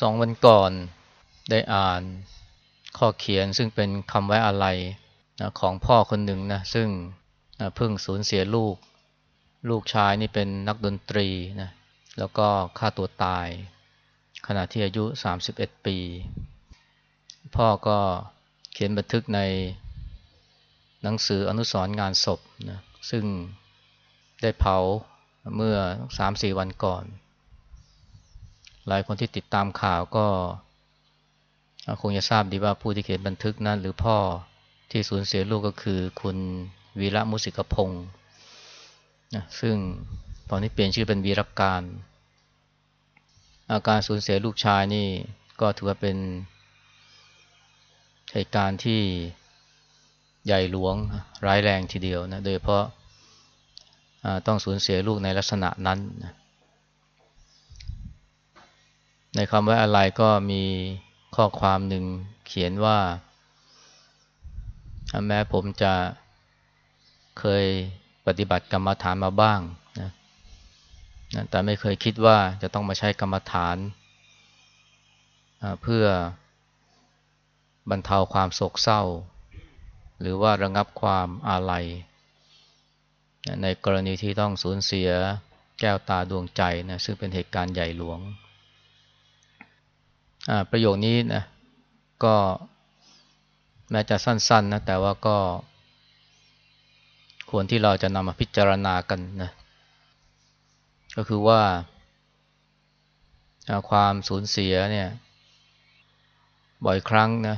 สองวันก่อนได้อ่านข้อเขียนซึ่งเป็นคำไว้อะไรนะของพ่อคนหนึ่งนะซึ่งนะเพิ่งสูญเสียลูก ลูกชายนี่เป็นนักดนตรีนะแล้วก็ฆ่าตัวตาย ขณะที่อายุ 31 ปี พ่อก็เขียนบันทึกในหนังสืออนุสรณ์งานศพนะซึ่งได้เผาเมื่อ 3-4 วันก่อน หลายคนที่ติดตามข่าวก็คงจะทราบดีว่าผู้ที่เขียนบันทึกนั้น หรือพ่อที่สูญเสียลูกก็คือ คุณวีระมุสิกพงศ์นะซึ่งตอนนี้เปลี่ยนชื่อเป็นวีรการ อาการสูญเสียลูกชายนี่ก็ถือว่าเป็นเหตุการณ์ที่ใหญ่หลวงร้ายแรงทีเดียวนะ โดยเพราะต้องสูญเสียลูกในลักษณะนั้นนะ ในคำว่าอะไรก็มีข้อความหนึ่งเขียนว่า แม้ผมจะเคยปฏิบัติกรรมฐานมาบ้างนะแต่ไม่เคยคิดว่าจะต้องมาใช้กรรมฐาน เพื่อบรรเทาความโศกเศร้า หรือว่าระงับความอาลัย ในกรณีที่ต้องสูญเสียแก้วตาดวงใจนะซึ่งเป็นเหตุการณ์ใหญ่หลวง ประโยคนี้นะก็แม้จะสั้นๆนะแต่ว่าก็ควรที่เราจะนำมาพิจารณากันนะก็คือว่าความสูญเสียเนี่ย บ่อยครั้งนะ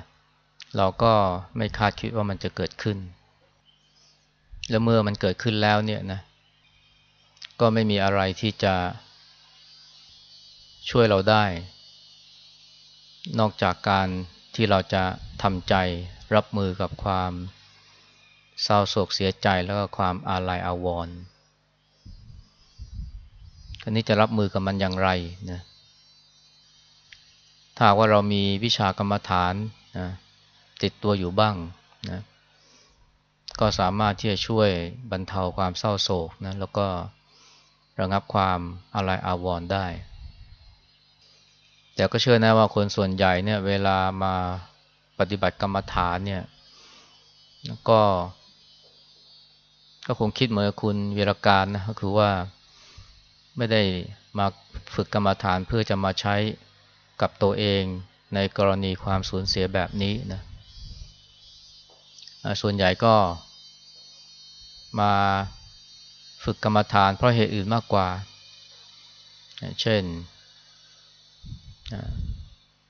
เราก็ไม่คาดคิดว่ามันจะเกิดขึ้น แล้วเมื่อมันเกิดขึ้นแล้วเนี่ยนะ ก็ไม่มีอะไรที่จะช่วยเราได้ นอกจากการที่เราจะทำใจรับมือกับความเศร้าโศกเสียใจแล้วก็ความอาลัยอาวรณ์ทีนี้จะรับมือกับมันอย่างไรนะถ้าว่าเรามีวิชากรรมฐานนะติดตัวอยู่บ้างนะก็สามารถที่จะช่วยบรรเทาความเศร้าโศกนะแล้วก็ระงับความอาลัยอาวรณ์ได้ แต่ก็เชื่อนะว่าคนส่วนใหญ่เนี่ย เวลามาปฏิบัติกรรมฐานเนี่ยก็ก็คงคิดเหมือนคุณวีรการนะก็คือว่าไม่ได้มาฝึกกรรมฐานเพื่อจะมาใช้กับตัวเองในกรณีความสูญเสียแบบนี้นะส่วนใหญ่ก็มาฝึกกรรมฐานเพราะเหตุอื่นมากกว่า เช่น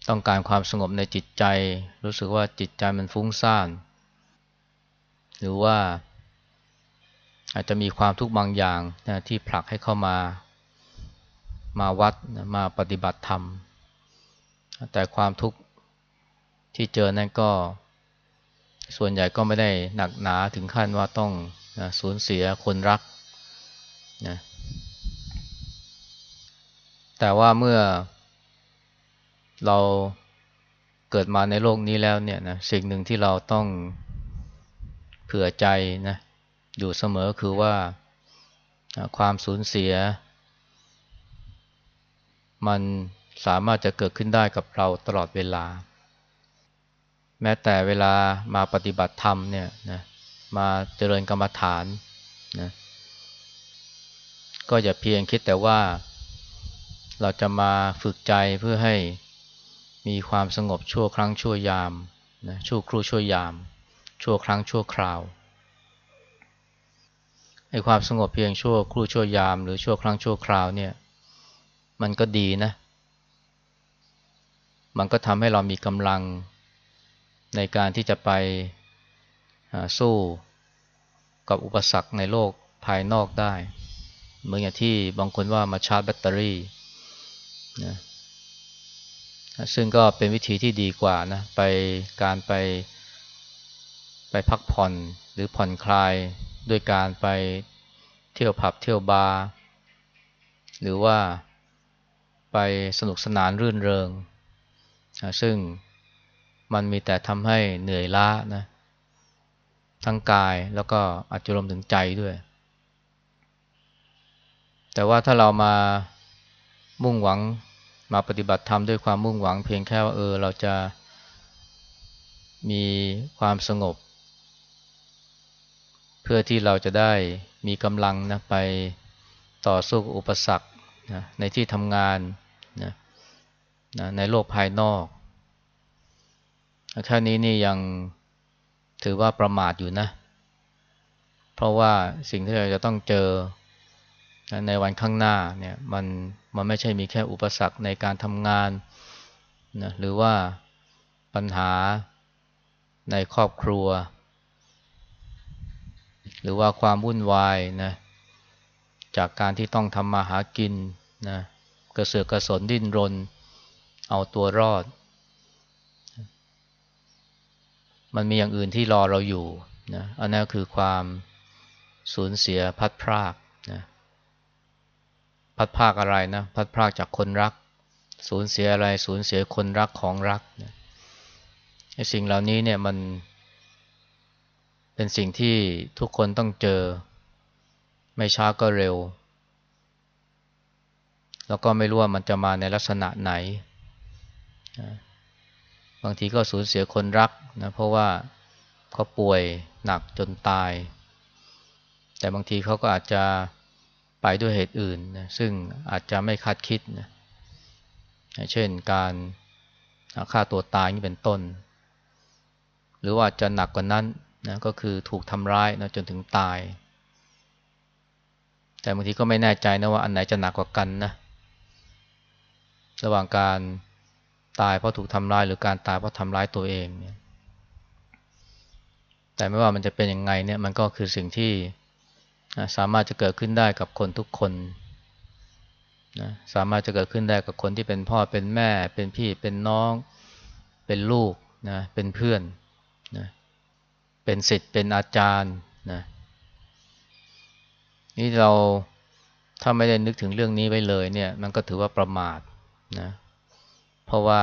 ต้องการความสงบในจิตใจ รู้สึกว่าจิตใจมันฟุ้งซ่าน หรือว่า อาจจะมีความทุกข์บางอย่างนะที่ผลักให้เข้ามา มาวัดมาปฏิบัติธรรม แต่ความทุกข์ที่เจอนั่นก็ ส่วนใหญ่ก็ไม่ได้หนักหนาถึงขั้นว่าต้องนะสูญเสียคนรักนะแต่ว่าเมื่อ เราเกิดมาในโลกนี้แล้วเนี่ยนะสิ่งหนึ่งที่เราต้องเผื่อใจนะอยู่เสมอคือว่าความสูญเสีย มันสามารถจะเกิดขึ้นได้กับเราตลอดเวลา แม้แต่เวลามาปฏิบัติธรรมเนี่ยนะมาเจริญกรรมฐานนะก็อย่าเพียงคิดแต่ว่าเราจะมาฝึกใจเพื่อให้ มีความสงบชั่วครั้งชั่วยามนะชั่วครู่ชั่วยาม ชั่วครั้งชั่วคราวไอ้ความสงบเพียงชั่วครู่ชั่วยาม หรือชั่วครั้งชั่วคราวเนี่ย มันก็ดีนะ มันก็ทำให้เรามีกำลังในการที่จะไปสู้กับอุปสรรคในโลกภายนอกได้ เหมือนอย่างที่บางคนว่ามาชาร์จแบตเตอรี่นะ ซึ่งก็เป็นวิธีที่ดีกว่านะไปการไปไปพักผ่อนหรือผ่อนคลายด้วยการไปเที่ยวผับเที่ยวบาร์หรือว่าไปสนุกสนานรื่นเริง ซึ่งมันมีแต่ทำให้เหนื่อยล้านะทั้งกายแล้วก็อาจจะรวมถึงใจด้วย แต่ว่าถ้าเรามามุ่งหวัง มาปฏิบัติธรรมด้วยความมุ่งหวังเพียงแค่ว่าเออเราจะมีความสงบ เพื่อที่เราจะได้มีกำลังนะไปต่อสู้กับอุปสรรคนะในที่ทำงานนะนะในโลกภายนอกแค่นี้นี่ยังถือว่าประมาทอยู่นะ เพราะว่าสิ่งที่เราจะต้องเจอในวันข้างหน้าเนี่ยมัน มันไม่ใช่มีแค่อุปสรรคในการทำงานนะหรือว่าปัญหาในครอบครัว หรือว่าความวุ่นวายนะจากการที่ต้องทำมาหากินนะกระเสือกกระสนดิ้นรน เอาตัวรอด มันมีอย่างอื่นที่รอเราอยู่นะอันนั้นคือความสูญเสียพัดพราก พัดพากอะไรนะ พัดพากจากคนรัก สูญเสียอะไร สูญเสียคนรักของรักนะไอ้สิ่งเหล่านี้เนี่ยมัน เป็นสิ่งที่ทุกคนต้องเจอ ไม่ช้าก็เร็ว แล้วก็ไม่รู้ว่ามันจะมาในลักษณะไหน บางทีก็สูญเสียคนรักนะเพราะว่าเขาป่วยหนักจนตาย แต่บางทีเขาก็อาจจะ ไปด้วยเหตุอื่นนะซึ่งอาจจะไม่คาดคิดนะเช่นการฆ่าตัวตายนี่เป็นต้น หรือว่าจะหนักกว่านั้นนะก็คือถูกทำร้ายนะจนถึงตาย แต่บางทีก็ไม่แน่ใจนะว่าอันไหนจะหนักกว่ากันนะระหว่างการตายเพราะถูกทำร้ายหรือการตายเพราะทำร้ายตัวเองเนี่ยแต่ไม่ว่ามันจะเป็นยังไงเนี่ยมันก็คือสิ่งที่ สามารถจะเกิดขึ้นได้กับคนทุกคนนะสามารถจะเกิดขึ้นได้กับคนที่เป็นพ่อเป็นแม่ เป็นพี่เป็นน้อง เป็นลูกนะเป็นเพื่อนนะเป็นศิษย์เป็นอาจารย์นะนี่เราถ้าไม่ได้นึกถึงเรื่องนี้ไว้เลยเนี่ย มันก็ถือว่าประมาทนะเพราะว่า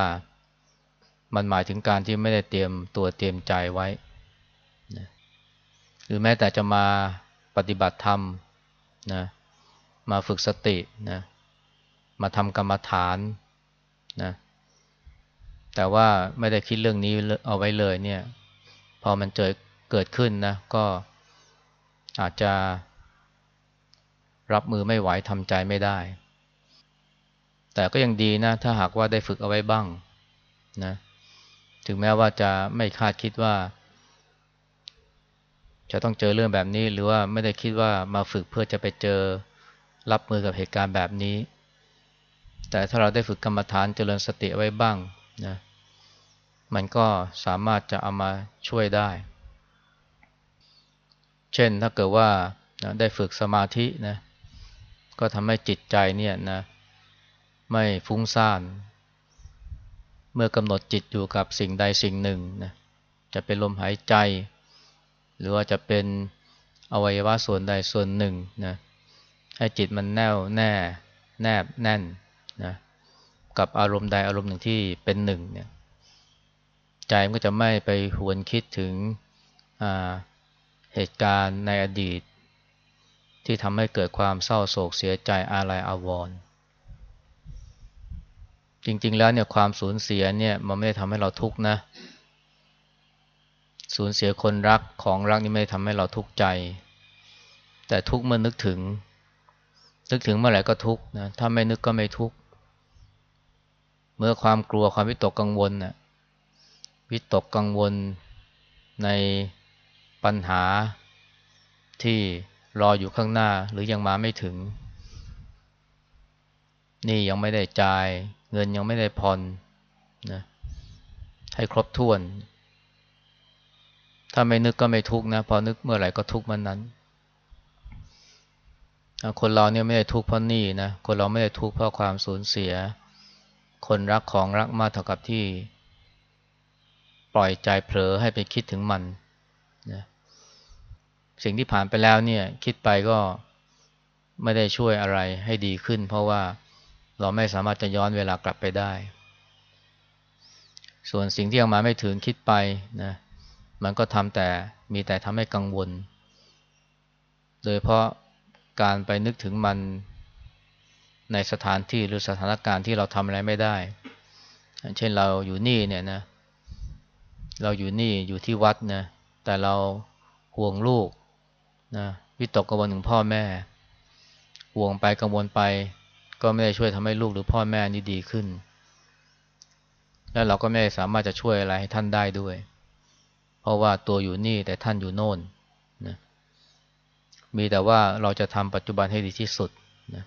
มันหมายถึงการที่ไม่ได้เตรียมตัวเตรียมใจไว้นะหรือแม้แต่จะมา ปฏิบัติธรรมนะมาฝึกสตินะมาทำกรรมฐานนะแต่ว่าไม่ได้คิดเรื่องนี้เอาไว้เลยเนี่ยพอมันเจอเกิดขึ้นนะก็อาจจะรับมือไม่ไหวทำใจไม่ได้ แต่ก็ยังดีนะถ้าหากว่าได้ฝึกเอาไว้บ้างนะถึงแม้ว่าจะไม่คาดคิดว่า จะต้องเจอเรื่องแบบนี้หรือว่าไม่ได้คิดว่ามาฝึกเพื่อจะไปเจอรับมือกับเหตุการณ์แบบนี้ แต่ถ้าเราได้ฝึกกรรมฐานเจริญสติไว้บ้างนะมันก็สามารถจะเอามาช่วยได้ เช่นถ้าเกิดว่าได้ฝึกสมาธินะก็ทำให้จิตใจเนี่ยนะไม่ฟุ้งซ่าน เมื่อกำหนดจิตอยู่กับสิ่งใดสิ่งหนึ่งนะจะเป็นลมหายใจ หรือว่าจะเป็นอวัยวะส่วนใดส่วนหนึ่งนะให้จิตมันแน่วแน่แนบแน่นนะกับอารมณ์ใดอารมณ์หนึ่งที่เป็นหนึ่งเนี่ยใจมันก็จะไม่ไปหวนคิดถึงเหตุการณ์ในอดีต ที่ทำให้เกิดความเศร้าโศกเสียใจอาลัยอาวรณ์จริงๆแล้วเนี่ยความสูญเสียเนี่ยมันไม่ได้ทำให้เราทุกข์นะ สูญเสียคนรักของรักนี่ไม่ได้ทำให้เราทุกข์ใจ แต่ทุกข์เมื่อนึกถึง นึกถึงเมื่อไหร่ก็ทุกข์นะถ้าไม่นึกก็ไม่ทุกข์เมื่อความกลัวความวิตกกังวลน่ะวิตกกังวลในปัญหาที่รออยู่ข้างหน้าหรือยังมาไม่ถึง นี่ยังไม่ได้จ่าย เงินยังไม่ได้ผ่อนนะให้ครบถ้วน ถ้าไม่นึกก็ไม่ทุกนะ พอนึกเมื่อไหร่ก็ทุกมันนั้นคนเราเนี่ยไม่ได้ทุกข์เพราะนี่นะ คนเราไม่ได้ทุกข์เพราะความสูญเสีย คนรักของรักมากเท่ากับที่ ปล่อยใจเผลอให้ไปคิดถึงมันนะสิ่งที่ผ่านไปแล้วเนี่ยคิดไปก็ไม่ได้ช่วยอะไรให้ดีขึ้น เพราะว่าเราไม่สามารถจะย้อนเวลากลับไปได้ ส่วนสิ่งที่ยังมาไม่ถึงคิดไปนะ มันก็ทำแต่มีแต่ทำให้กังวล โดยเพราะการไปนึกถึงมันในสถานที่หรือสถานการณ์ที่เราทำอะไรไม่ได้ เช่นเราอยู่นี่เนี่ยนะ เราอยู่นี่อยู่ที่วัดนะ แต่เราห่วงลูกนะวิตกกังวลถึงพ่อแม่ ห่วงไปกังวลไป ก็ไม่ได้ช่วยทำให้ลูกหรือพ่อแม่นี่ดีขึ้น แล้วเราก็ไม่สามารถจะช่วยอะไรให้ท่านได้ด้วย เพราะว่าตัวอยู่นี่แต่ท่านอยู่โน่นนะมีแต่ว่าเราจะทำปัจจุบันให้ดีที่สุดนะ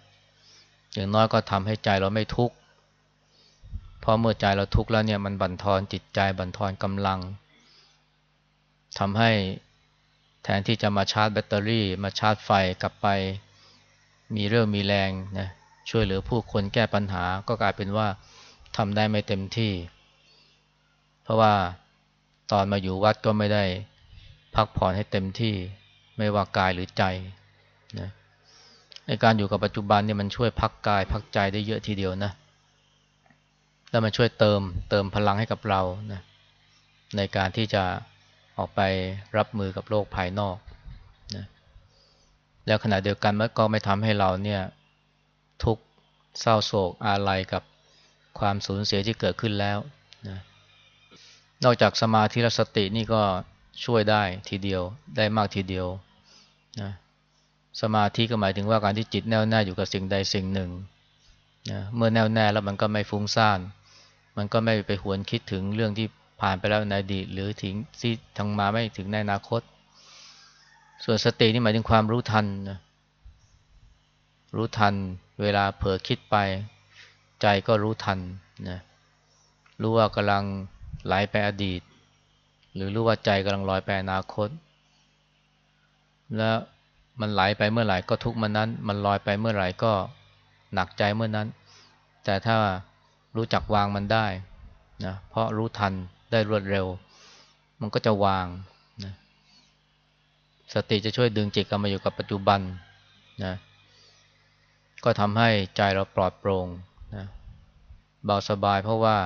อย่างน้อยก็ทำให้ใจเราไม่ทุกข์เพราะเมื่อใจเราทุกข์แล้วเนี่ยมันบั่นทอนจิตใจบั่นทอนกำลังทำให้แทนที่จะมาชาร์จแบตเตอรี่ มาชาร์จไฟกลับไป มีเรื่องมีแรงนะช่วยเหลือผู้คนแก้ปัญหาก็กลายเป็นว่าทำได้ไม่เต็มที่ เพราะว่า ตอนมาอยู่วัดก็ไม่ได้พักผ่อนให้เต็มที่ไม่ว่ากายหรือใจนะในการอยู่กับปัจจุบันเนี่ยมันช่วยพักกายพักใจได้เยอะทีเดียวนะ แล้วมันช่วยเติมเติมพลังให้กับเรานะในการที่จะออกไปรับมือกับโลกภายนอกนะแล้วขณะเดียวกันมันก็ไม่ทำให้เราเนี่ยทุกเศร้าโศกอาลัยกับความสูญเสียที่เกิดขึ้นแล้ว นอกจากสมาธิและสตินี่ก็ช่วยได้ทีเดียวได้มากทีเดียวนะสมาธิก็หมายถึงว่าการที่จิตแน่วแน่อยู่กับสิ่งใดสิ่งหนึ่งนะเมื่อแน่วแน่แล้วมันก็ไม่ฟุ้งซ่าน มันก็ไม่ไปหวนคิดถึงเรื่องที่ผ่านไปแล้วในอดีตหรือถึงที่ทางมาไม่ถึงในอนาคต ส่วนสตินี่หมายถึงความรู้ทันนะรู้ทันเวลาเผลอคิดไป ใจก็รู้ทันนะรู้ว่ากำลัง ไหลไปอดีต หรือรู้ว่าใจกำลังลอยไปอนาคต แล้วมันไหลไปเมื่อไหร่ก็ทุกเมื่อนั้น มันลอยไปเมื่อไหร่ก็หนักใจเมื่อนั้น แต่ถ้ารู้จักวางมันได้นะเพราะรู้ทันได้รวดเร็ว มันก็จะวางนะสติจะช่วยดึงจิตกลับมาอยู่กับปัจจุบันนะก็ทำให้ใจเราปลอดโปร่งนะเบาสบายเพราะว่า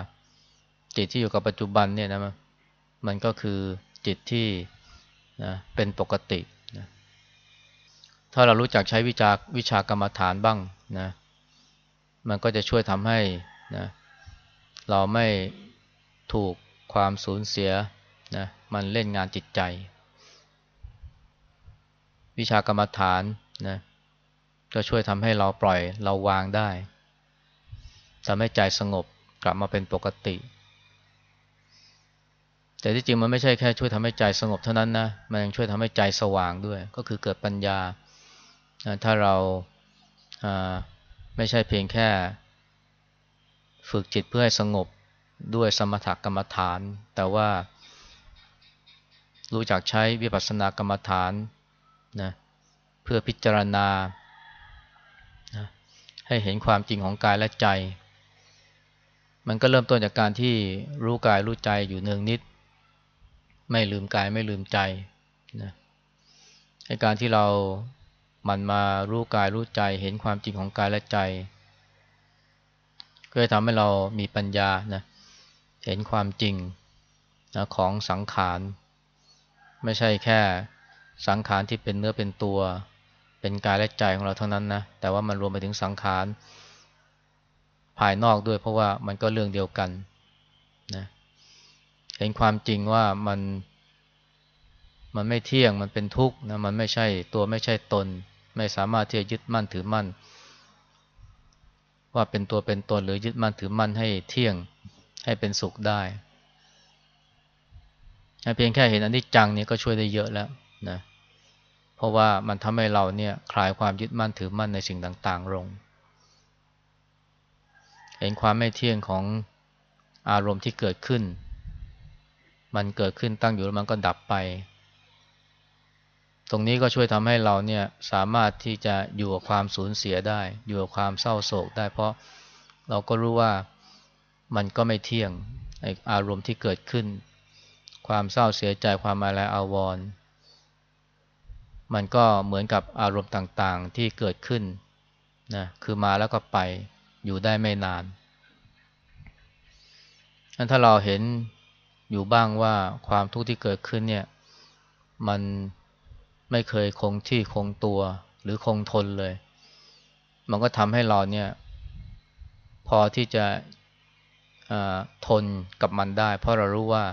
จิตที่อยู่กับปัจจุบันเนี่ยนะมันก็คือจิตที่นะเป็นปกตินะถ้าเรารู้จักใช้วิชาวิชากรรมฐานบ้างนะมันก็จะช่วยทำให้นะเราไม่ถูกความสูญเสียนะมันเล่นงานจิตใจ วิชากรรมฐานนะก็ช่วยทำให้เราปล่อยเราวางได้ทำให้ใจสงบกลับมาเป็นปกติ แต่ที่จริงมันไม่ใช่แค่ช่วยทำให้ใจสงบเท่านั้นนะ มันยังช่วยทำให้ใจสว่างด้วย ก็คือเกิดปัญญา ถ้าเราไม่ใช่เพียงแค่ ฝึกจิตเพื่อให้สงบด้วยสมถกรรมฐาน แต่ว่ารู้จักใช้วิปัสสนากรรมฐานนะเพื่อพิจารณานะให้เห็นความจริงของกายและใจ มันก็เริ่มต้นจากการที่รู้กายรู้ใจอยู่เนืองนิด ไม่ลืมกายไม่ลืมใจนะให้การที่เรามันมารู้กายรู้ใจเห็นความจริงของกายและใจก็จะทำให้เรามีปัญญานะเห็นความจริงนะของสังขาร ไม่ใช่แค่สังขารที่เป็นเนื้อเป็นตัว เป็นกายและใจของเราเท่านั้นนะแต่ว่ามันรวมไปถึงสังขารภายนอกด้วยเพราะว่ามันก็เรื่องเดียวกัน เห็นความจริงว่ามันมันไม่เที่ยงมันเป็นทุกข์นะมันไม่ใช่ตัวไม่ใช่ตน ไม่สามารถที่จะยึดมั่นถือมั่น ว่าเป็นตัวเป็นตนหรือยึดมั่นถือมั่นให้เที่ยงให้เป็นสุขได้เพียงแค่เห็นอันิจจังนี่ก็ช่วยได้เยอะแล้วนะเพราะว่ามันทำให้เราเนี่ยคลายความยึดมั่นถือมั่นในสิ่งต่างๆลง เห็นความไม่เที่ยงของอารมณ์ที่เกิดขึ้น มันเกิดขึ้นตั้งอยู่แล้วมันก็ดับไป ตรงนี้ก็ช่วยทำให้เราเนี่ยสามารถที่จะอยู่กับความสูญเสียได้ อยู่กับความเศร้าโศกได้ เพราะเราก็รู้ว่ามันก็ไม่เที่ยงอารมณ์ที่เกิดขึ้น ความเศร้าเสียใจความอะไรอาวรณ์มันก็เหมือนกับอารมณ์ต่างๆที่เกิดขึ้นนะคือมาแล้วก็ไปอยู่ได้ไม่นานถ้าเราเห็น อยู่บ้างว่าความทุกข์ที่เกิดขึ้นเนี่ย มันไม่เคยคงที่คงตัว หรือคงทนเลย มันก็ทำให้เราเนี่ย พอที่จะทนกับมันได้ เพราะเรารู้ว่า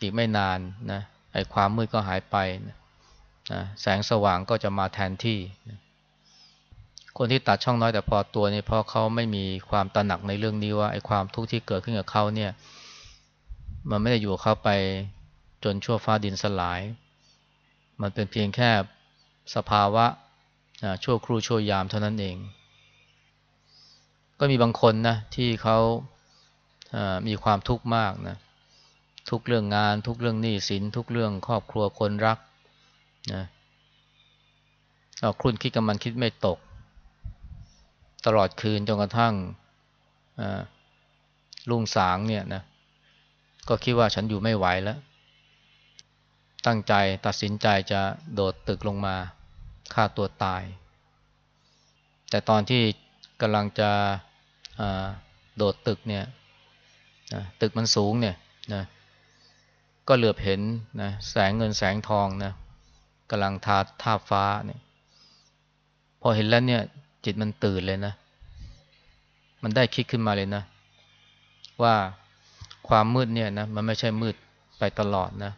อีกไม่นานนะไอ้ความมืดก็หายไปนะแสงสว่างก็จะมาแทนที่นะคนที่ตัดช่องน้อยแต่พอตัวเนี่เพราะเขาไม่มีความตระหนักในเรื่องนี้ว่าไอ้ความทุกข์ที่เกิดขึ้นกับเขาเนี่ย มันไม่ได้อยู่เขาไปจนชั่วฟ้าดินสลาย มันเป็นเพียงแค่สภาวะชั่วครู่ชั่วยามเท่านั้นเอง ก็มีบางคนนะที่เขามีความทุกข์มากนะทุกเรื่องงานทุกเรื่องหนี้สินทุกเรื่องครอบครัวคนรักนะเราครุ่นคิดกับมันคิดไม่ตก ตลอดคืนจนกระทั่งลุงสางเนี่ยนะ ก็คิดว่าฉันอยู่ไม่ไหวแล้ว ตั้งใจตัดสินใจจะโดดตึกลงมาฆ่าตัวตาย แต่ตอนที่กำลังจะโดดตึกเนี่ยตึกมันสูงเนี่ยนะก็เหลือบเห็นนะแสงเงินแสงทองนะกำลังทาทาฟ้าเนี่ย พอเห็นแล้วเนี่ย จิตมันตื่นเลยนะ มันได้คิดขึ้นมาเลยนะ ว่า ความมืดเนี่ยนะมันไม่ใช่มืดไปตลอดนะ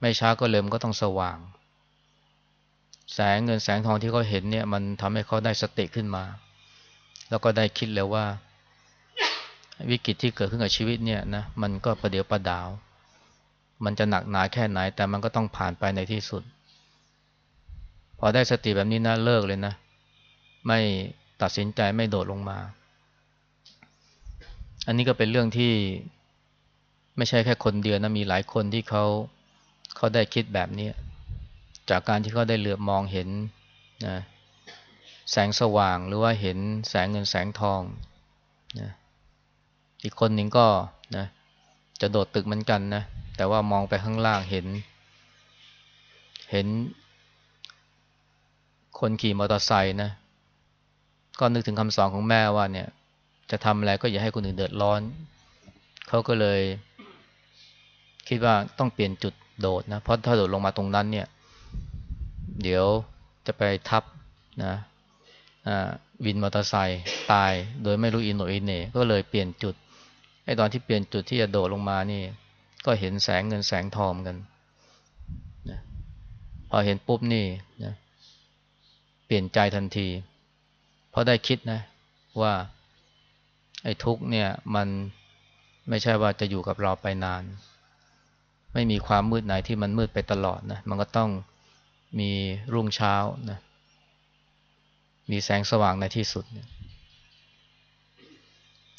ไม่ช้าก็เริ่มก็ต้องสว่าง แสงเงินแสงทองที่เขาเห็นเนี่ย มันทำให้เขาได้สติขึ้นมา แล้วก็ได้คิดแล้วว่า วิกฤตที่เกิดขึ้นกับชีวิตเนี่ยนะมันก็ประเดี๋ยวประดาว มันจะหนักหนาแค่ไหน แต่มันก็ต้องผ่านไปในที่สุด พอได้สติแบบนี้นะเลิกเลยนะ ไม่ตัดสินใจไม่โดดลงมา อันนี้ก็เป็นเรื่องที่ไม่ใช่แค่คนเดียวนะมีหลายคนที่เขาเขาได้คิดแบบนี้ จากการที่เขาได้เหลือบมองเห็นนะแสงสว่างหรือว่าเห็นแสงเงินแสงทองนะอีกคนหนึ่งก็นะจะโดดตึกเหมือนกันนะแต่ว่ามองไปข้างล่างเห็น เห็น คนขี่มอเตอร์ไซค์นะก็นึกถึงคำสอนของแม่ว่าเนี่ย จะทำอะไรก็อย่าให้คนอื่นเดือดร้อน เขาก็เลย คิดว่าต้องเปลี่ยนจุดโดดนะ เพราะถ้าโดดลงมาตรงนั้นเนี่ย เดี๋ยวจะไปทับนะวินมอเตอร์ไซค์ตาย โดยไม่รู้อิโหน่อิเหน่ก็เลยเปลี่ยนจุดไอ้ตอนที่เปลี่ยนจุดที่จะโดดลงมานี่ ก็เห็นแสงเงินแสงทองกันนะพอเห็นปุ๊บนี่นะเปลี่ยนใจทันที เพราะได้คิดนะว่า ไอ้ทุกเนี่ยมันไม่ใช่ว่าจะอยู่กับเราไปนาน ไม่มีความมืดไหนที่มันมืดไปตลอดนะมันก็ต้องมีรุ่งเช้านะมีแสงสว่างในที่สุด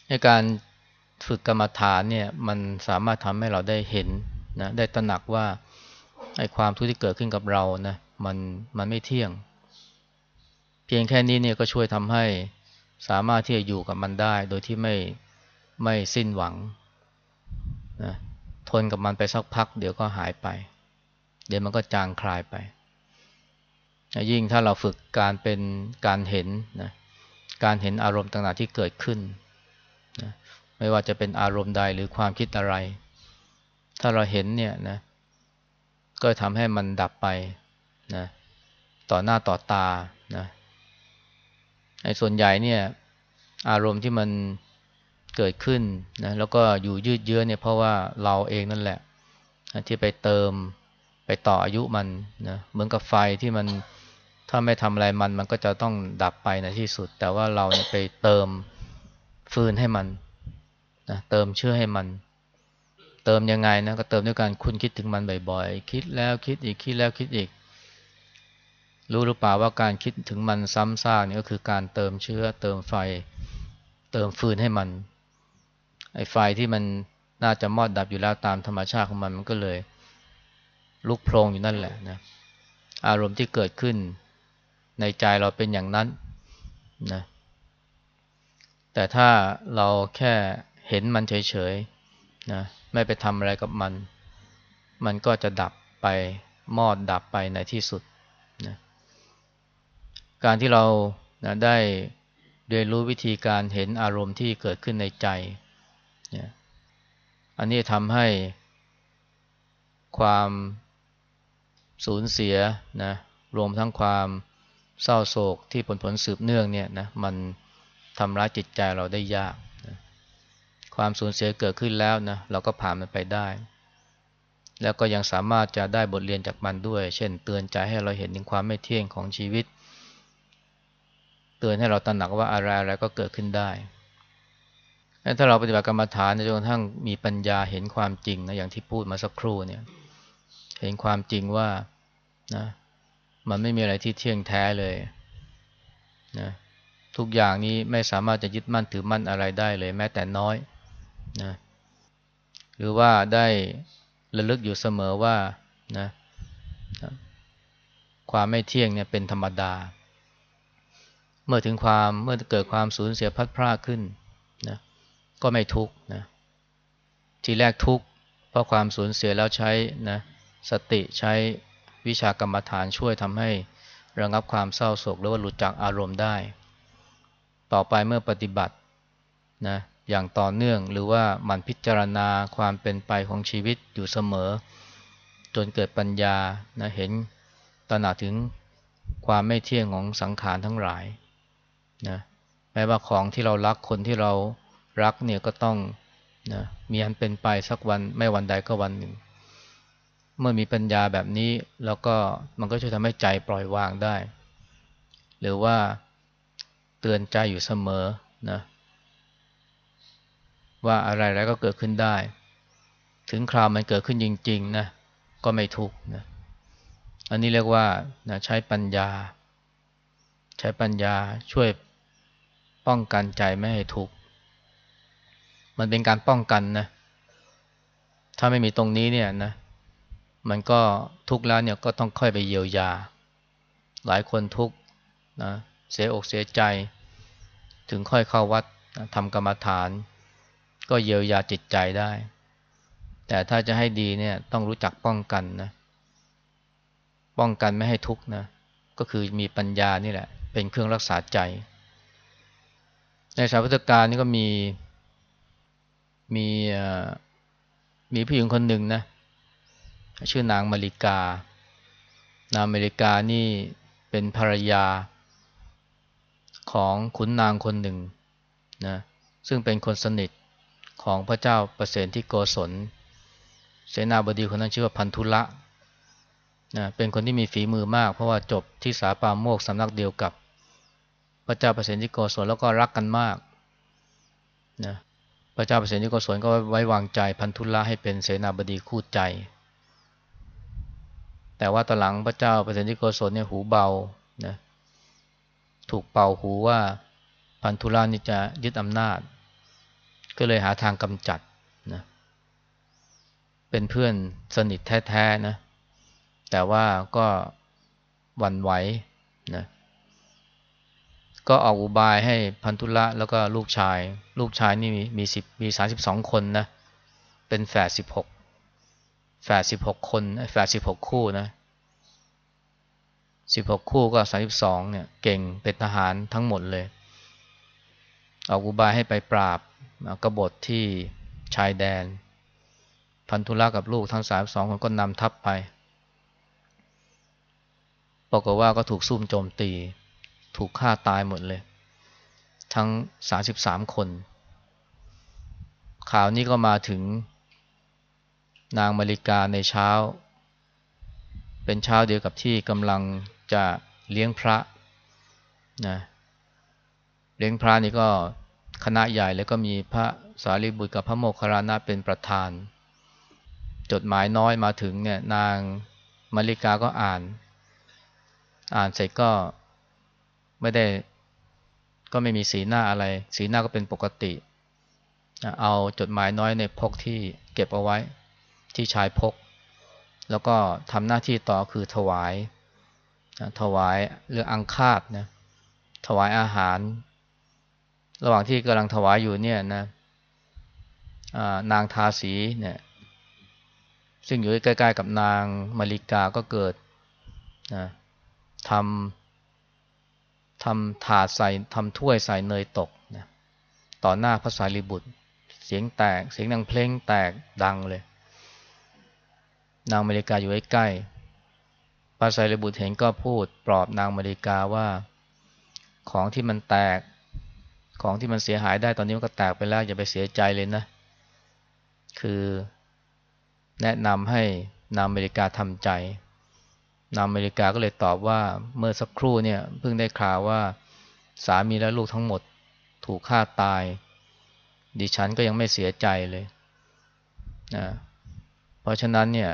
ในการฝึกกรรมฐานเนี่ยมันสามารถทำให้เราได้เห็นนะได้ตระหนักว่าไอ้ความทุกข์ที่เกิดขึ้นกับเรานะมันมันไม่เที่ยง เพียงแค่นี้เนี่ยก็ช่วยทำให้ สามารถที่จะอยู่กับมันได้ โดยที่ไม่ไม่สิ้นหวังนะทนกับมันไปสักพัก เดี๋ยวก็หายไป เดี๋ยวมันก็จางคลายไป ยิ่งถ้าเราฝึกการเป็นการเห็นนะการเห็นอารมณ์ต่างๆที่เกิดขึ้นนะไม่ว่าจะเป็นอารมณ์ใดหรือความคิดอะไร ถ้าเราเห็นเนี่ยนะก็ทำให้มันดับไปนะต่อหน้าต่อตานะ ในส่วนใหญ่เนี่ยอารมณ์ที่มันเกิดขึ้นนะแล้วก็อยู่ยืดเยื้อเนี่ยเพราะว่าเราเองนั่นแหละ ที่ไปเติมไปต่ออายุมันนะเหมือนกับไฟที่มันถ้าไม่ทำอะไรมันมันก็จะต้องดับไปในที่สุด แต่ว่าเราเนี่ยไปเติมฟืนให้มันนะเติมเชื่อให้มัน เติมยังไงนะก็เติมด้วยการคุณคิดถึงมันบ่อยๆ คิดแล้วคิดอีกคิดแล้วคิดอีก รู้หรือเปล่าว่าการคิดถึงมันซ้ำซากนี่ก็คือการเติมเชื้อ เติมไฟ เติมฟืนให้มัน ไอ้ไฟที่มันน่าจะมอดดับอยู่แล้วตามธรรมชาติของมันมันก็เลย ลุกโพลงอยู่นั่นแหละนะอารมณ์ที่เกิดขึ้นในใจเราเป็นอย่างนั้นนะแต่ถ้าเราแค่เห็นมันเฉยๆนะไม่ไปทำอะไรกับมัน มันก็จะดับไปมอดดับไปในที่สุด การที่เรานะได้เรียนรู้วิธีการเห็นอารมณ์ที่เกิดขึ้นในใจนะอันนี้ทำให้ความสูญเสียนะรวมทั้งความเศร้าโศกที่ผลผลสืบเนื่องเนี่ยนะมันทำร้ายจิตใจเราได้ยากนะความสูญเสียเกิดขึ้นแล้วนะเราก็ผ่านมันไปได้ แล้วก็ยังสามารถจะได้บทเรียนจากมันด้วย เช่น เตือนใจให้เราเห็นถึงความไม่เที่ยงของชีวิตเตือนให้เราตระหนักว่าอะไรอะไรก็เกิดขึ้นได้ ถ้าเราปฏิบัติกรรมฐานจนกระทั่งมีปัญญาเห็นความจริงนะอย่างที่พูดมาสักครู่เนี่ยเห็นความจริงว่านะมันไม่มีอะไรที่เที่ยงแท้เลยนะทุกอย่างนี้ไม่สามารถจะยึดมั่นถือมั่นอะไรได้เลย แม้แต่น้อยนะหรือว่าได้ระลึกอยู่เสมอว่านะความไม่เที่ยงเนี่ยเป็นธรรมดา มื่อถึงความเมื่อเกิดความสูญเสียพัดพรากขึ้นนะก็ไม่ทุกนะทีแรกทุกเพราะความสูญเสียแล้วใช้นะสติใช้วิชากรรมฐานช่วยทำให้ระงับความเศร้าโศกหรือว่าหลุดจากอารมณ์ได้ ต่อไปเมื่อปฏิบัตินะอย่างต่อเนื่องหรือว่ามันพิจารณาความเป็นไปของชีวิตอยู่เสมอ จนเกิดปัญญานะเห็นตระหนักถึงความไม่เที่ยงของสังขารทั้งหลาย นะแม้ว่าของที่เรารักคนที่เรารักเนี่ยก็ต้องนะมีอันเป็นไปสักวันไม่วันใดก็วันหนึ่ง เมื่อมีปัญญาแบบนี้แล้วก็มันก็ช่วยทำให้ใจปล่อยวางได้ หรือว่าเตือนใจอยู่เสมอนะว่าอะไรแล้วก็เกิดขึ้นได้ ถึงคราวมันเกิดขึ้นจริง ๆนะก็ไม่ทุกนะอันนี้เรียกว่านะใช้ปัญญา ใช้ปัญญาช่วย ป้องกันใจไม่ให้ทุกข์มันเป็นการป้องกันนะ ถ้าไม่มีตรงนี้เนี่ยนะ มันก็ทุกข์แล้วเนี่ยก็ต้องค่อยไปเยียวยา หลายคนทุกข์นะเสียอกเสียใจ ถึงค่อยเข้าวัดทำกรรมฐาน ก็เยียวยาจิตใจได้ แต่ถ้าจะให้ดีเนี่ยต้องรู้จักป้องกันนะ ป้องกันไม่ให้ทุกข์นะ ก็คือมีปัญญานี่แหละ เป็นเครื่องรักษาใจ ในสายพุทธการนี่ก็มีมีมีผู้หญิงคนหนึ่งนะ ชื่อนางมาริกา นางมาริกานี่เป็นภรรยาของขุนนางคนหนึ่งนะซึ่งเป็นคนสนิทของพระเจ้าประเสนที่โกศล เสนาบดีคนนั้นชื่อว่าพันธุละนะเป็นคนที่มีฝีมือมาก เพราะว่าจบที่สาปามโมกสำนักเดียวกับ ระเจ้าประเสนที่โกศลแล้วก็รักกันมากนะพระเจ้าเปรตนิโกศลก็ไว้วางใจพันธุละให้เป็นเสนาบดีคู่ใจ แต่ว่าตอนหลังพระเจ้าเปรตนิโกศลเนี่ยหูเบานะถูกเป่าหูว่าพันธุละนี่จะยึดอำนาจ ก็เลยหาทางกำจัดนะเป็นเพื่อนสนิทแท้ๆนะแต่ว่าก็หวั่นไหวนะ ก็ออกอุบายให้พันธุละแล้วก็ลูกชาย ลูกชายนี่มีมีสิบมีสาสิบสองคนนะ เป็นแฝดสิบหกแฝดสิบหกคนแฝดสิบหกคู่นะสิบหกคู่ก็สาสิบสองเนี่ยเก่งเป็นทหารทั้งหมดเลย ออกอุบายให้ไปปราบกบฏที่ชายแดน พันธุละกับลูกทั้งสามสองคนก็นำทัพไปปรากฏว่าก็ถูกซุ่มโจมตี ถูกฆ่าตายหมดเลย ทั้งสาสิบสามคน ข่าวนี้ก็มาถึง นางมาริกาในเช้า เป็นเช้าเดียวกับที่กำลังจะเลี้ยงพระนะเลี้ยงพระนี่ก็คณะใหญ่แล้วก็มีพระสารีบุตรกับพระโมคคัลลานะเป็นประธาน จดหมายน้อยมาถึงเนี่ยนางมาริกาก็อ่าน อ่านเสร็จก็ ไม่ได้ก็ไม่มีสีหน้าอะไร สีหน้าก็เป็นปกติ เอาจดหมายน้อยในพกที่เก็บเอาไว้ที่ชายพก แล้วก็ทำหน้าที่ต่อคือถวาย ถวายเรื่องอังคาดนะถวายอาหาร ระหว่างที่กำลังถวายอยู่เนี่ยนะนางทาสีเนี่ยซึ่งอยู่ใกล้ ๆ กับนางมาริกาก็เกิดนะทำ ทำถาดใส่ทำถ้วยใส่เนยตกนะต่อหน้าพระสารีบุตร เสียงแตก เสียงดังเพลงแตกดังเลย นางอเมริกาอยู่ใกล้พระสารีบุตรเห็นก็พูดปลอบนางอเมริกาว่าของที่มันแตกของที่มันเสียหายได้ตอนนี้มันก็แตกไปแล้วอย่าไปเสียใจเลยนะ คือแนะนำให้นางอเมริกาทำใจ นางอเมริกาก็เลยตอบว่าเมื่อสักครู่เนี่ยเพิ่งได้ข่าวว่าสามีและลูกทั้งหมดถูกฆ่าตาย ดิฉันก็ยังไม่เสียใจเลยนะเพราะฉะนั้นเนี่ย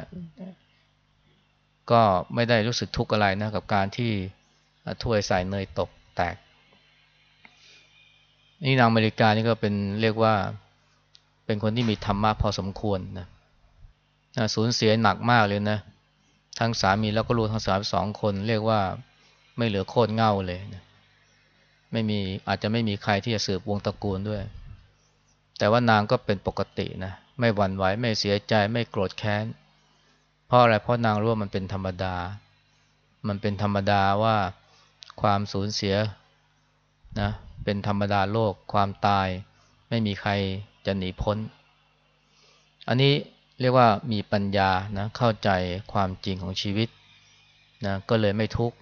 ก็ไม่ได้รู้สึกทุกข์อะไรนะกับการที่ถ้วยใส่เนยตกแตก นี่นางอเมริกานี่ก็เป็นเรียกว่าเป็นคนที่มีธรรมะพอสมควรนะสูญเสียหนักมากเลยนะ ทั้งสามีแล้วก็ลูกทั้งสามสองคน เรียกว่าไม่เหลือโคตรเง่าเลยนะไม่มีอาจจะไม่มีใครที่จะสืบวงตระกูลด้วย แต่ว่านางก็เป็นปกตินะไม่หวั่นไหวไม่เสียใจไม่โกรธแค้น เพราะอะไรเพราะนางรู้ว่ามันเป็นธรรมดา มันเป็นธรรมดาว่าความสูญเสียนะเป็นธรรมดาโลกความตาย ไม่มีใครจะหนีพ้น อันนี้ เรียกว่ามีปัญญานะเข้าใจความจริงของชีวิตนะก็เลยไม่ทุกข์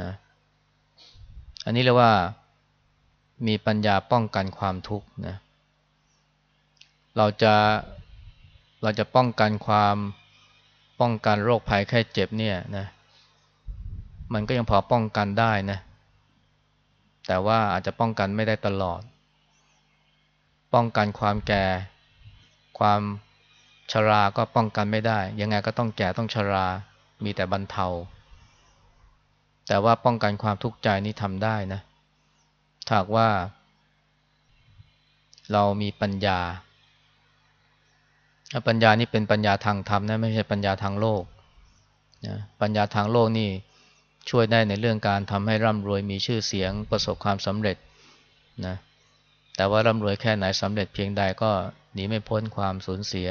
นะอันนี้เรียกว่ามีปัญญาป้องกันความทุกข์นะเราจะเราจะป้องกันความป้องกันโรคภัยไข้เจ็บเนี่ยนะมันก็ยังพอป้องกันได้นะแต่ว่าอาจจะป้องกันไม่ได้ตลอด ป้องกันความแก่ ความ ชราก็ป้องกันไม่ได้ ยังไงก็ต้องแก่ต้องชรา มีแต่บรรเทา แต่ว่าป้องกันความทุกข์ใจนี้ทำได้นะถ้าว่า เรามีปัญญา ปัญญานี่เป็นปัญญาทางธรรมนะไม่ใช่ปัญญาทางโลกนะปัญญาทางโลกนี่ช่วยได้ในเรื่องการทำให้ร่ำรวยมีชื่อเสียงประสบความสำเร็จนะแต่ว่าร่ำรวยแค่ไหนสำเร็จเพียงใดก็หนีไม่พ้นความสูญเสีย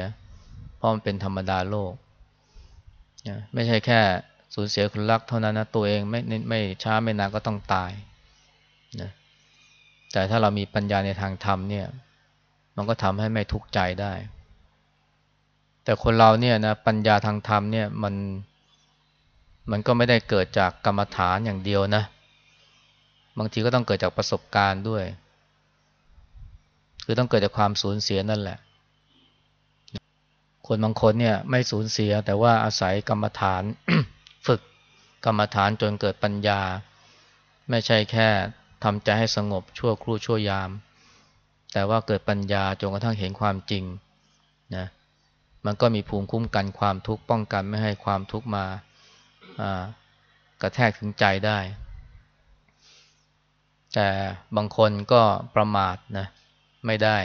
ราะมันเป็นธรรมดาโลกนะไม่ใช่แค่สูญเสียคนรักเท่านั้นนะตัวเองไม่ไม่ช้าไม่นานก็ต้องตายนะแต่ถ้าเรามีปัญญาในทางธรรมเนี่ย มันก็ทำให้ไม่ทุกข์ใจได้ แต่คนเราเนี่ยนะปัญญาทางธรรมเนี่ยมันมันก็ไม่ได้เกิดจากกรรมฐานอย่างเดียวนะ บางทีก็ต้องเกิดจากประสบการณ์ด้วย คือต้องเกิดจากความสูญเสียนั่นแหละ คนบางคนเนี่ยไม่สูญเสีย แต่ว่าอาศัยกรรมฐานฝึกกรรมฐานจนเกิดปัญญา ไม่ใช่แค่ทำใจให้สงบชั่วครู่ชั่วยาม แต่ว่าเกิดปัญญาจนกระทั่งเห็นความจริงนะมันก็มีภูมิคุ้มกันความทุกข์ป้องกันไม่ให้ความทุกข์มากระแทกถึงใจได้ แต่บางคนก็ประมาทนะไม่ได้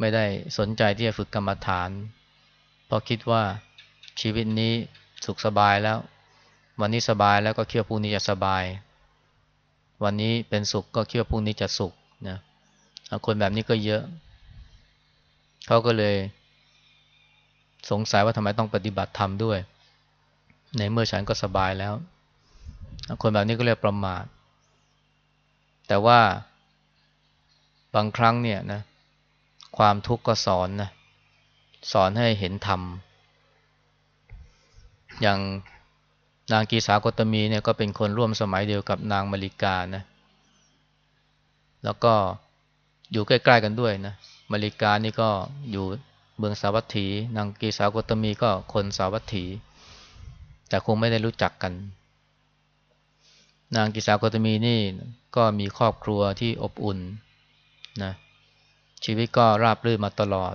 ไม่ได้สนใจที่จะฝึกกรรมฐาน เพราะคิดว่าชีวิตนี้สุขสบายแล้ว วันนี้สบายแล้วก็เชื่อพรุ่งนี้จะสบาย วันนี้เป็นสุขก็เชื่อพรุ่งนี้จะสุขนะคนแบบนี้ก็เยอะ เขาก็เลยสงสัยว่าทำไมต้องปฏิบัติธรรมด้วย ในเมื่อฉันก็สบายแล้ว คนแบบนี้ก็เรียกประมาท แต่ว่าบางครั้งเนี่ยนะ ความทุกข์ก็สอนนะ สอนให้เห็นธรรม อย่างนางกีสากตมีเนี่ยก็เป็นคนร่วมสมัยเดียวกับนางมาริกานะ แล้วก็อยู่ใกล้ๆกันด้วยนะ มาริกานี่ก็อยู่เมืองสาวัตถี นางกีสากตมีก็คนสาวัตถี แต่คงไม่ได้รู้จักกัน นางกีสากตมีนี่ก็มีครอบครัวที่อบอุ่นนะ ชีวิตก็ราบรื่นมาตลอด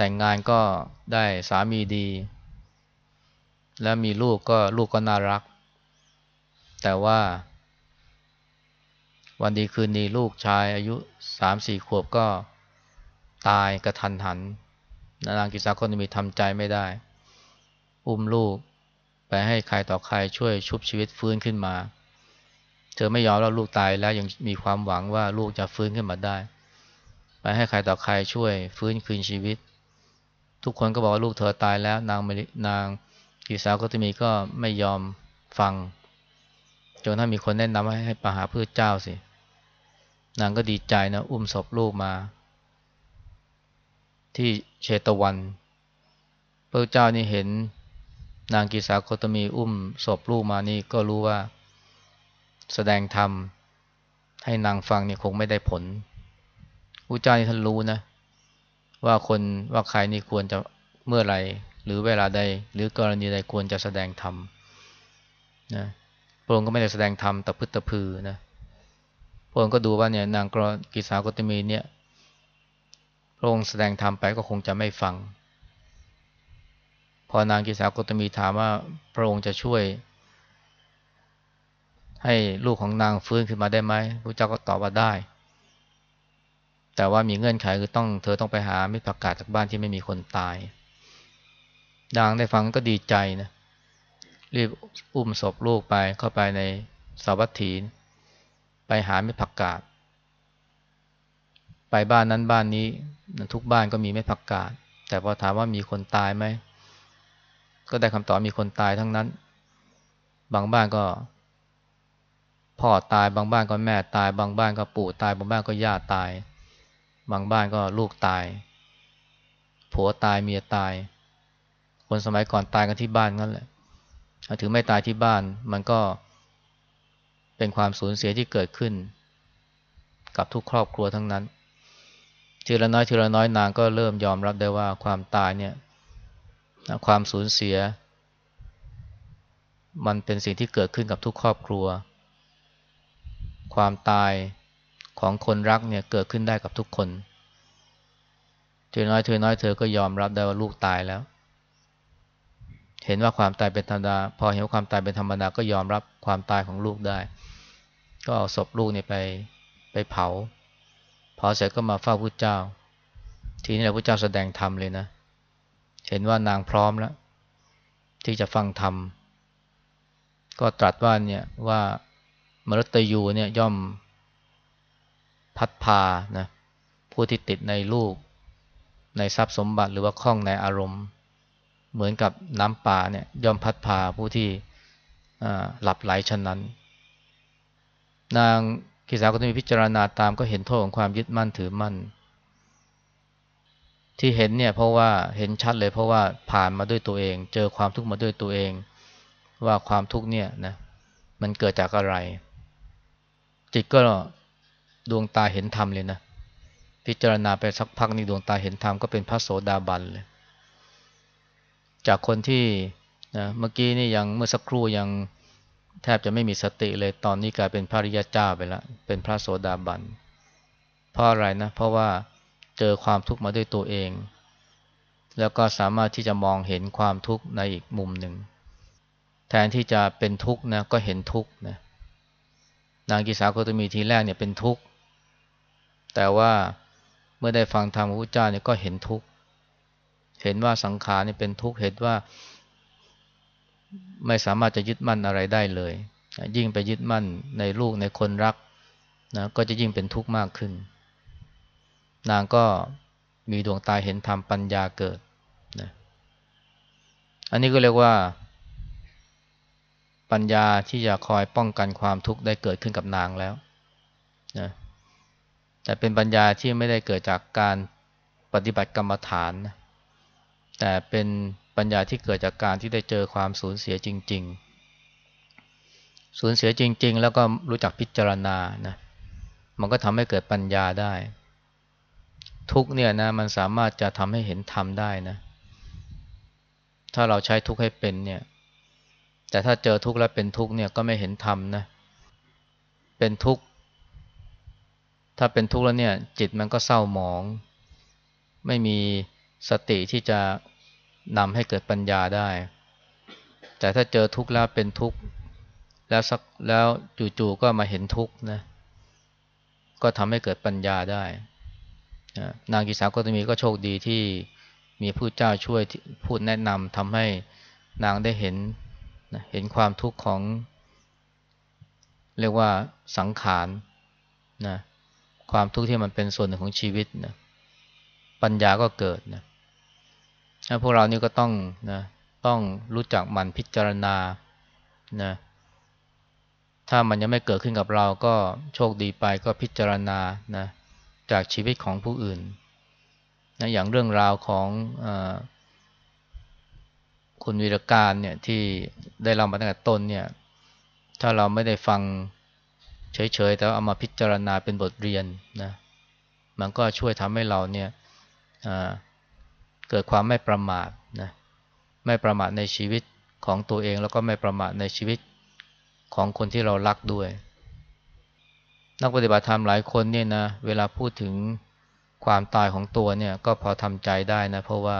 แต่งงานก็ได้สามีดี แล้วมีลูกก็ลูกก็น่ารัก แต่ว่า วันดีคืนดีลูกชายอายุสามสี่ขวบก็ตายกระทันหันนางกิสาคนมีทำใจไม่ได้ อุ้มลูกไปให้ใครต่อใครช่วยชุบชีวิตฟื้นขึ้นมา เธอไม่ยอมแล้วลูกตายแล้วยังมีความหวังว่าลูกจะฟื้นขึ้นมาได้ ไปให้ใครต่อใครช่วยฟื้นคืนชีวิต ทุกคนก็บอกว่าลูกเธอตายแล้ว นางนางพี่สาวก็จะมีก็ไม่ยอมฟัง จนถ้ามีคนแนะนำให้ให้ปหาพืชเจ้าสิ นางก็ดีใจนะ อุ้มศพลูกมา ที่เชตวันพระเจ้านี่เห็นนางกีสาโคตมีอุ้มศพลูกมานี่ก็รู้ว่า แสดงธรรมใให้นางฟังเนี่ยคงไม่ได้ผลพระเจ้านี่ท่านรู้นะ ว่าคนว่าใครนี่ควรจะเมื่อไรหรือเวลาใด หรือกรณีใดควรจะแสดงธรรมนะพระองค์ก็ไม่ได้แสดงธรรมแต่พึตะพือนะพระองค์ก็ดูว่าเนี่ยนางกรกิสากตมีเนี่ยพระองค์แสดงธรรมไปก็คงจะไม่ฟัง พอนางกิสากตมีถามว่าพระองค์จะช่วย ให้ลูกของนางฟื้นขึ้นมาได้ไหมพระเจ้าก็ตอบว่าได้ แต่ว่ามีเงื่อนไขคือต้องเธอต้องไปหามิตรประกาศจากบ้านที่ไม่มีคนตาย นางได้ฟังก็ดีใจนะรีบอุ้มศพลูกไปเข้าไปในสาวัตถีไปหาเม็ดผักกาดไปบ้านนั้นบ้านนี้ทุกบ้านก็มีเม็ดผักกาดแต่พอถามว่ามีคนตายไหมก็ได้คำตอบมีคนตายทั้งนั้น บางบ้านก็พ่อตายบางบ้านก็แม่ตาย บางบ้านก็ปู่ตาย บางบ้านก็ย่าตาย บางบ้านก็ลูกตาย ผัวตายเมียตาย คนสมัยก่อนตายกันที่บ้านนั่นแหละถึงไม่ตายที่บ้านมันก็เป็นความสูญเสียที่เกิดขึ้น กับทุกครอบครัวทั้งนั้นทีละน้อยทีละน้อยนางก็เริ่มยอมรับได้ว่าความตายเนี่ยความสูญเสีย มันเป็นสิ่งที่เกิดขึ้นกับทุกครอบครัว ความตาย ของคนรักเนี่ยเกิดขึ้นได้กับทุกคนทีน้อยทีน้อยเธอก็ยอมรับได้ว่าลูกตายแล้ว เห็นว่าความตายเป็นธรรมดา พอเห็นว่าความตายเป็นธรรมดาก็ยอมรับความตายของลูกได้ ก็เอาศพลูกเนี่ยไปไปเผาเผาเสร็จก็มาเฝ้าพระเจ้า ทีนี้แหละพระเจ้าแสดงธรรมเลยนะ เห็นว่านางพร้อมแล้ว ที่จะฟังธรรมก็ตรัสว่าเนี่ยว่ามรตยูเนี่ยย่อม พัดพานะผู้ที่ติดในลูก ในทรัพย์สมบัติหรือว่าคล้องในอารมณ์ เหมือนกับน้ำป่าเนี่ยยอมพัดพาผู้ที่หลับไหลฉะนั้น นางกิสาก็ต้องมีพิจารณาตามก็เห็นโทษของความยึดมั่นถือมั่น ที่เห็นเนี่ยเพราะว่าเห็นชัดเลยเพราะว่าผ่านมาด้วยตัวเอง เจอความทุกข์มาด้วยตัวเอง ว่าความทุกข์เนี่ยนะมันเกิดจากอะไร จิตก็ ดวงตาเห็นธรรมเลยนะพิจารณาไปสักพักนี่ดวงตาเห็นธรรมก็เป็นพระโสดาบันเลย จากคนที่นะเมื่อกี้นี่ยังเมื่อสักครู่ยังแทบจะไม่มีสติเลยตอนนี้กลายเป็นพระริยเจ้าไปแล้วเป็นพระโสดาบันเพราะอะไรนะ เพราะว่าเจอความทุกข์มาด้วยตัวเอง แล้วก็สามารถที่จะมองเห็นความทุกข์ในอีกมุมหนึ่ง แทนที่จะเป็นทุกข์นะก็เห็นทุกข์นะนางกิสาโคตมีทีแรกเนี่ยเป็นทุกข์ แต่ว่าเมื่อได้ฟังธรรมพระพุทธเจ้าเนี่ยก็เห็นทุกข์ เห็นว่าสังขารนี่เป็นทุกข์ เห็นว่า ไม่สามารถจะยึดมั่นอะไรได้เลย ยิ่งไปยึดมั่นในลูกในคนรักนะก็จะยิ่งเป็นทุกข์มากขึ้น นางก็มีดวงตาเห็นธรรมปัญญาเกิดนะอันนี้ก็เรียกว่า ปัญญาที่จะคอยป้องกันความทุกข์ได้เกิดขึ้นกับนางแล้วนะ แต่เป็นปัญญาที่ไม่ได้เกิดจากการปฏิบัติกรรมฐานนะแต่เป็นปัญญาที่เกิดจากการที่ได้เจอความสูญเสียจริง ๆ สูญเสียจริง ๆ แล้วก็รู้จักพิจารณานะมันก็ทำให้เกิดปัญญาได้ ทุกเนี่ยนะมันสามารถจะทำให้เห็นธรรมได้นะ ถ้าเราใช้ทุกให้เป็นเนี่ย แต่ถ้าเจอทุกแล้วเป็นทุกเนี่ยก็ไม่เห็นธรรมนะ เป็นทุก ถ้าเป็นทุกข์แล้วเนี่ย จิตมันก็เศร้าหมอง ไม่มีสติที่จะนำให้เกิดปัญญาได้ แต่ถ้าเจอทุกข์แล้วเป็นทุกข์แล้วสักแล้วจู่ๆก็มาเห็นทุกข์นะก็ทำให้เกิดปัญญาได้นางกิสาก็ตมีก็โชคดีที่มีผู้เจ้าช่วยพูดแนะนำทำให้นางได้เห็นเห็นความทุกข์ของ เรียกว่าสังขารนะ ความทุกข์ที่มันเป็นส่วนหนึ่งของชีวิตนะปัญญาก็เกิดนะถ้าพวกเรานี่ก็ต้องนะต้องรู้จักมันพิจารณานะถ้ามันยังไม่เกิดขึ้นกับเราก็โชคดีไปก็พิจารณานะจากชีวิตของผู้อื่นนะอย่างเรื่องราวของอคุณวีรการเนี่ยที่ได้เล่ามาตั้งแต่ต้นเนี่ยถ้าเราไม่ได้ฟัง เฉยๆ แต่เอามาพิจารณาเป็นบทเรียนนะมันก็ช่วยทำให้เราเนี่ยเกิดความไม่ประมาทนะไม่ประมาทในชีวิตของตัวเองแล้วก็ไม่ประมาทในชีวิตของคนที่เรารักด้วย นักปฏิบัติธรรมหลายคนเนี่ยนะเวลาพูดถึงความตายของตัวเนี่ยก็พอทำใจได้นะเพราะว่า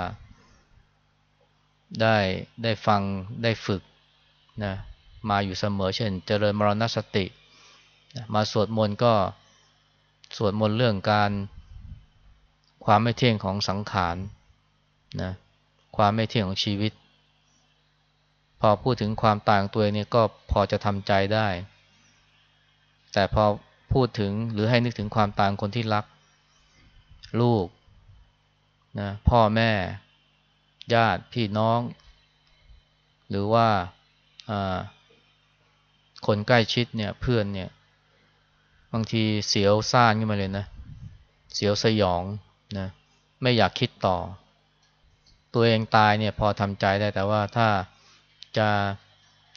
ได้ได้ฟังได้ฝึกนะมาอยู่เสมอเช่น เจริญมรณสติ มาสวดมนต์ก็สวดมนต์เรื่องการความไม่เที่ยงของสังขารนะความไม่เที่ยงของชีวิต พอพูดถึงความตายของตัวเองเนี่ยก็พอจะทำใจได้ แต่พอพูดถึงหรือให้นึกถึงความตายของคนที่รัก ลูกนะพ่อแม่ ญาติพี่น้อง หรือว่าคนใกล้ชิดเนี่ยเพื่อนเนี่ยางทีเสียวซ่านขึ้นมาเลยนะ เสียวสยองนะ ไม่อยากคิดต่อ ตัวเองตายเนี่ยพอทำใจได้แต่ว่าถ้าจะ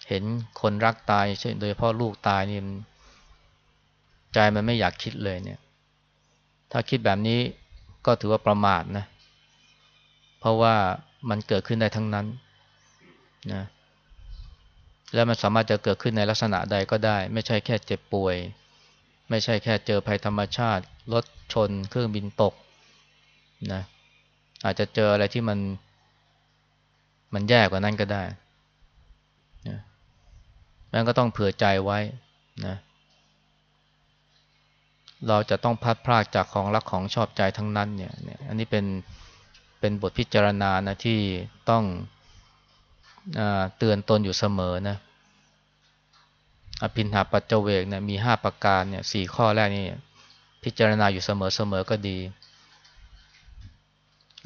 เห็นคนรักตายเช่นโดยพาะลูกตายนี่ใจมันไม่อยากคิดเลยเนี่ย ถ้าคิดแบบนี้ก็ถือว่าประมาทนะ เพราะว่ามันเกิดขึ้นได้ทั้งนั้นนะและมันสามารถจะเกิดขึ้นในลักษณะใดก็ได้ ไม่ใช่แค่เจ็บป่วย ไม่ใช่แค่เจอภัยธรรมชาติรถชน เครื่องบินตกนะอาจจะเจออะไรที่มัน มันแย่กว่านั้นก็ได้นะแม้ก็ต้องเผื่อใจไว้นะเราจะต้องพัดพรากจากของรักของชอบใจทั้งนั้นเนี่ย อันนี้เป็นเป็นบทพิจารณานะที่ต้องเตือนตนอยู่เสมอนะ อภินหาปัจเจเวกเนี่ยมีห้าประการเนี่ยสี่ข้อแรกนี่พิจารณาอยู่เสมอเสมอก็ดี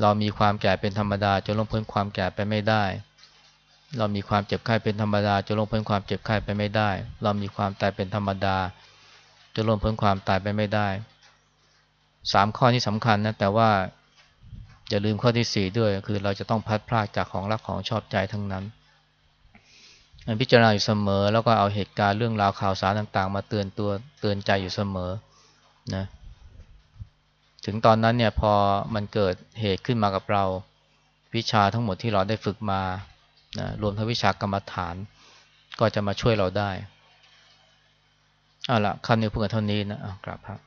เรามีความแก่เป็นธรรมดาจะลงพ้นความแก่ไปไม่ได้ เรามีความเจ็บไข้เป็นธรรมดาจะลงพ้นความเจ็บไข้ไปไม่ได้ เรามีความตายเป็นธรรมดาจะลงพ้นความตายไปไม่ได้สามข้อนี้สำคัญนะแต่ว่าอย่าลืมข้อที่สี่ด้วย คือเราจะต้องพัดพลากจากของรักของชอบใจทั้งนั้น พิจารณาอยู่เสมอ แล้วก็เอาเหตุการณ์เรื่องราวข่าวสารต่างๆ มาเตือนตัวเตือนใจอยู่เสมอนะถึงตอนนั้นเนี่ยพอมันเกิดเหตุขึ้นมากับเรา วิชาทั้งหมดที่เราได้ฝึกมานะรวมทั้งวิชากรรมฐานก็จะมาช่วยเราได้เอาละคำนี้พูดกันเท่านี้นะกราบครับ